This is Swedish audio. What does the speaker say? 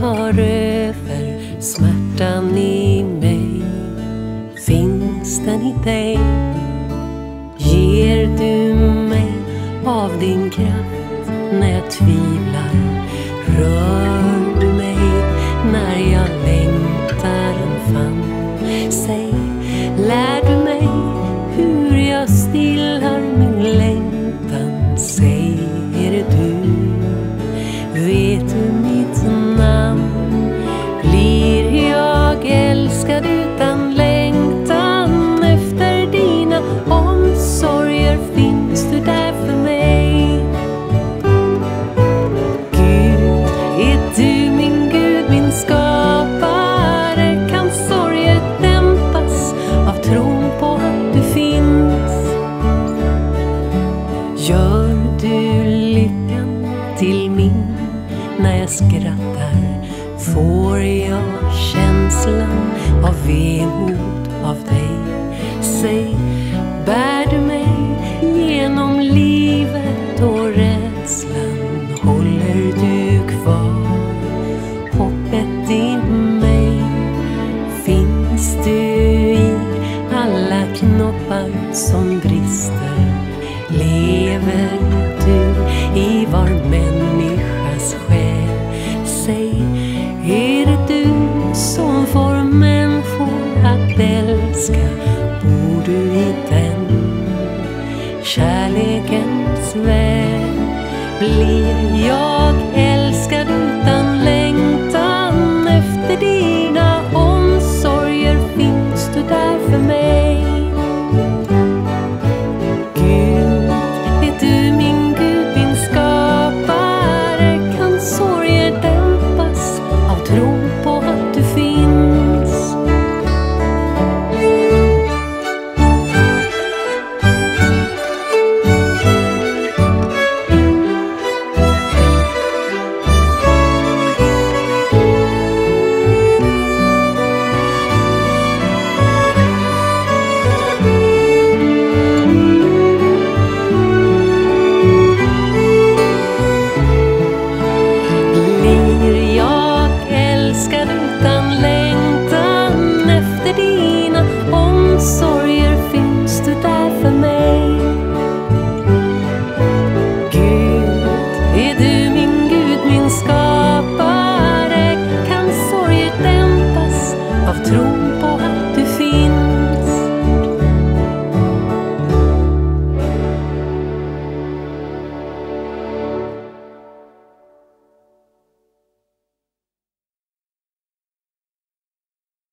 tar över smärtan i mig? Finns den i dig? Ger du mig av din kraft när jag tvivlar? Rör du mig när jag längtar en famn? Säg, lär när jag skrattar? Får jag känslan av vemod av dig? Säg, bär du mig genom livet och rädslan? Håller du kvar hoppet i mig? Finns du i alla knoppar som brister? Lever kärlekens väg blir jag